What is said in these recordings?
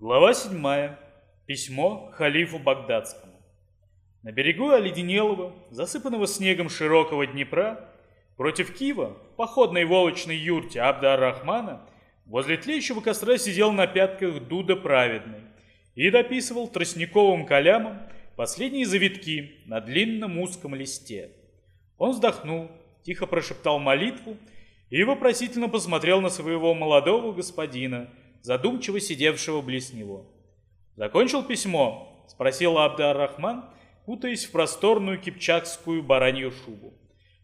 Глава 7. Письмо халифу Багдадскому. На берегу оледенелого, засыпанного снегом широкого Днепра, против Киева, в походной волочной юрте Абда-Рахмана, возле тлеющего костра сидел на пятках Дуда Праведный и дописывал тростниковым калямом последние завитки на длинном узком листе. Он вздохнул, тихо прошептал молитву и вопросительно посмотрел на своего молодого господина, задумчиво сидевшего близ него. «Закончил письмо?» — спросил Абдар-Рахман, кутаясь в просторную кипчакскую баранью шубу.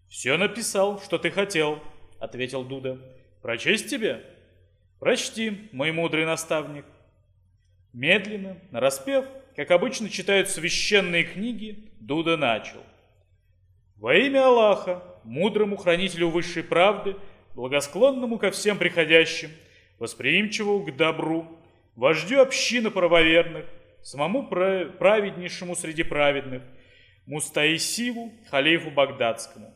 «Все написал, что ты хотел», — ответил Дуда. «Прочесть тебе?» «Прочти, мой мудрый наставник». Медленно, нараспев, как обычно читают священные книги, Дуда начал. «Во имя Аллаха, мудрому хранителю высшей правды, благосклонному ко всем приходящим, восприимчивому к добру, вождю общины правоверных, самому праведнейшему среди праведных, Мустаисиву, халифу Багдадскому.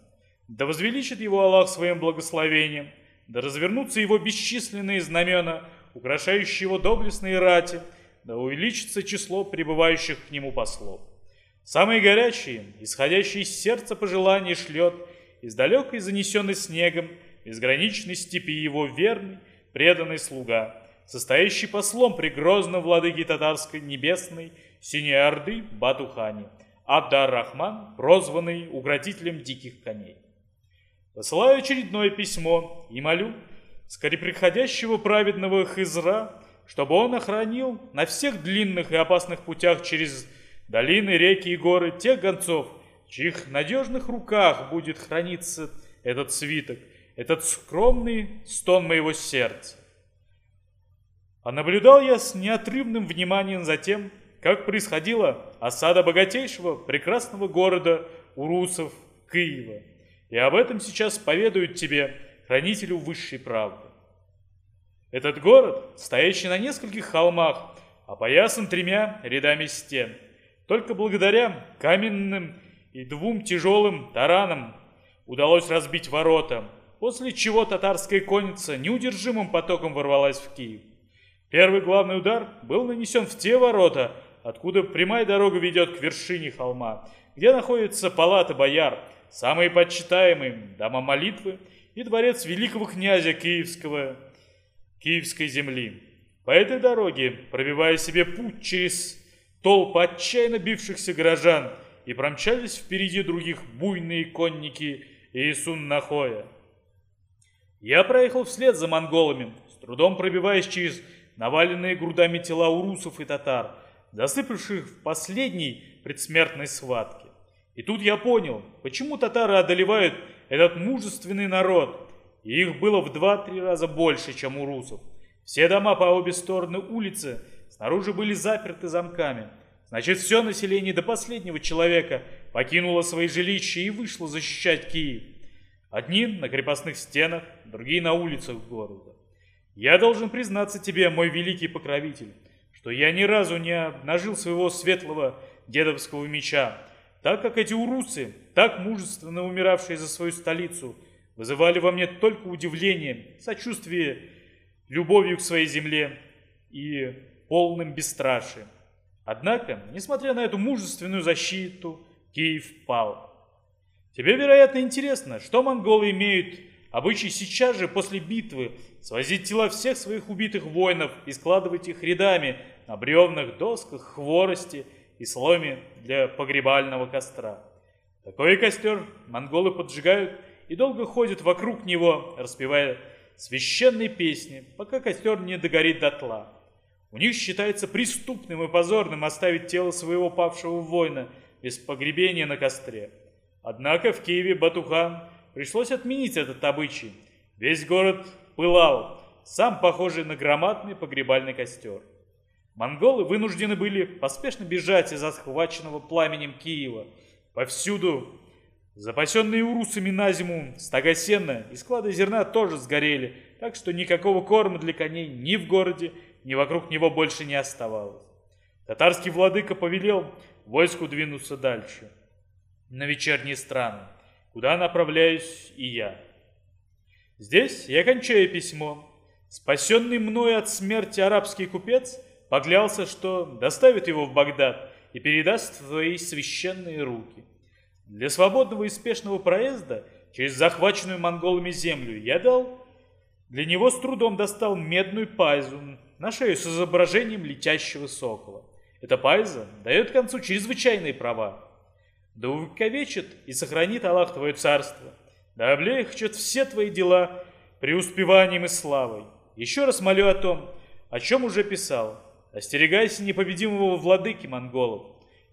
Да возвеличит его Аллах своим благословением, да развернутся его бесчисленные знамена, украшающие его доблестные рати, да увеличится число прибывающих к нему послов. Самые горячие, исходящие из сердца пожелания шлет, из далекой занесенной снегом, безграничной степи его верный, преданный слуга, состоящий послом при грозном владыке татарской небесной Синей Батухани, Абдар-Рахман, прозванный укротителем диких коней. Посылаю очередное письмо и молю скореприходящего праведного Хизра, чтобы он охранил на всех длинных и опасных путях через долины, реки и горы тех гонцов, в чьих надежных руках будет храниться этот свиток – этот скромный стон моего сердца. А наблюдал я с неотрывным вниманием за тем, как происходила осада богатейшего прекрасного города Урусов Киева. И об этом сейчас поведают тебе, хранителю высшей правды. Этот город, стоящий на нескольких холмах, опоясан тремя рядами стен. Только благодаря каменным и двум тяжелым таранам удалось разбить ворота, после чего татарская конница неудержимым потоком ворвалась в Киев. Первый главный удар был нанесен в те ворота, откуда прямая дорога ведет к вершине холма, где находится палата бояр, самые почитаемые дома молитвы и дворец великого князя Киевского, Киевской земли. По этой дороге, пробивая себе путь через толпы отчаянно бившихся горожан, и промчались впереди других буйные конники Иисун Нахоя. Я проехал вслед за монголами, с трудом пробиваясь через наваленные грудами тела урусов и татар, засыпавших в последней предсмертной схватке. И тут я понял, почему татары одолевают этот мужественный народ, и их было в два-три раза больше, чем у русов. Все дома по обе стороны улицы снаружи были заперты замками. Значит, все население до последнего человека покинуло свои жилища и вышло защищать Киев. Одни на крепостных стенах, другие на улицах города. Я должен признаться тебе, мой великий покровитель, что я ни разу не обнажил своего светлого дедовского меча, так как эти урусы, так мужественно умиравшие за свою столицу, вызывали во мне только удивление, сочувствие, любовью к своей земле и полным бесстрашием. Однако, несмотря на эту мужественную защиту, Киев пал. Тебе, вероятно, интересно, что монголы имеют обычай сейчас же после битвы свозить тела всех своих убитых воинов и складывать их рядами на бревнах, досках, хворости и сломе для погребального костра. Такой костер монголы поджигают и долго ходят вокруг него, распевая священные песни, пока костер не догорит дотла. У них считается преступным и позорным оставить тело своего павшего воина без погребения на костре. Однако в Киеве Батухан пришлось отменить этот обычай. Весь город пылал, сам похожий на громадный погребальный костер. Монголы вынуждены были поспешно бежать из захваченного пламенем Киева. Повсюду запасенные урусами на зиму стога сена и склады зерна тоже сгорели, так что никакого корма для коней ни в городе, ни вокруг него больше не оставалось. Татарский владыка повелел войску двинуться дальше на вечерние страны, куда направляюсь и я. Здесь я кончаю письмо. Спасенный мной от смерти арабский купец поклялся, что доставит его в Багдад и передаст в твои священные руки. Для свободного и спешного проезда через захваченную монголами землю я дал... Для него с трудом достал медную пайзу на шею с изображением летящего сокола. Эта пайза дает концу чрезвычайные права. Да увековечит и сохранит Аллах твое царство. Да облегчит все твои дела преуспеванием и славой. Еще раз молю о том, о чем уже писал. Остерегайся непобедимого владыки монголов.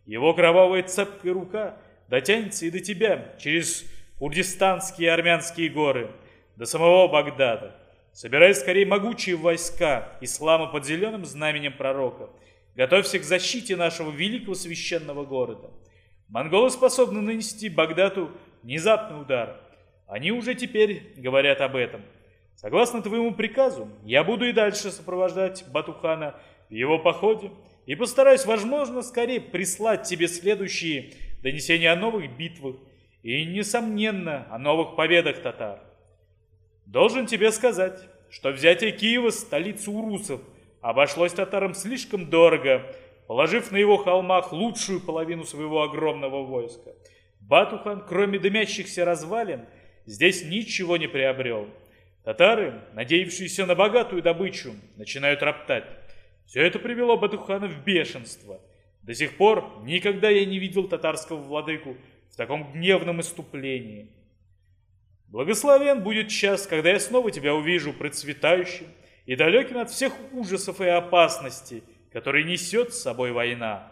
Его кровавая цепкая рука дотянется и до тебя через курдистанские и армянские горы, до самого Багдада. Собирай скорее могучие войска ислама под зеленым знаменем пророка. Готовься к защите нашего великого священного города. Монголы способны нанести Багдаду внезапный удар. Они уже теперь говорят об этом. Согласно твоему приказу, я буду и дальше сопровождать Батухана в его походе и постараюсь, возможно, скорее прислать тебе следующие донесения о новых битвах и, несомненно, о новых победах татар. Должен тебе сказать, что взятие Киева, столицы урусов, обошлось татарам слишком дорого, положив на его холмах лучшую половину своего огромного войска. Батухан, кроме дымящихся развалин, здесь ничего не приобрел. Татары, надеявшиеся на богатую добычу, начинают роптать. Все это привело Батухана в бешенство. До сих пор никогда я не видел татарского владыку в таком гневном иступлении. Благословен будет час, когда я снова тебя увижу процветающим и далеким от всех ужасов и опасностей, которые несет с собой война.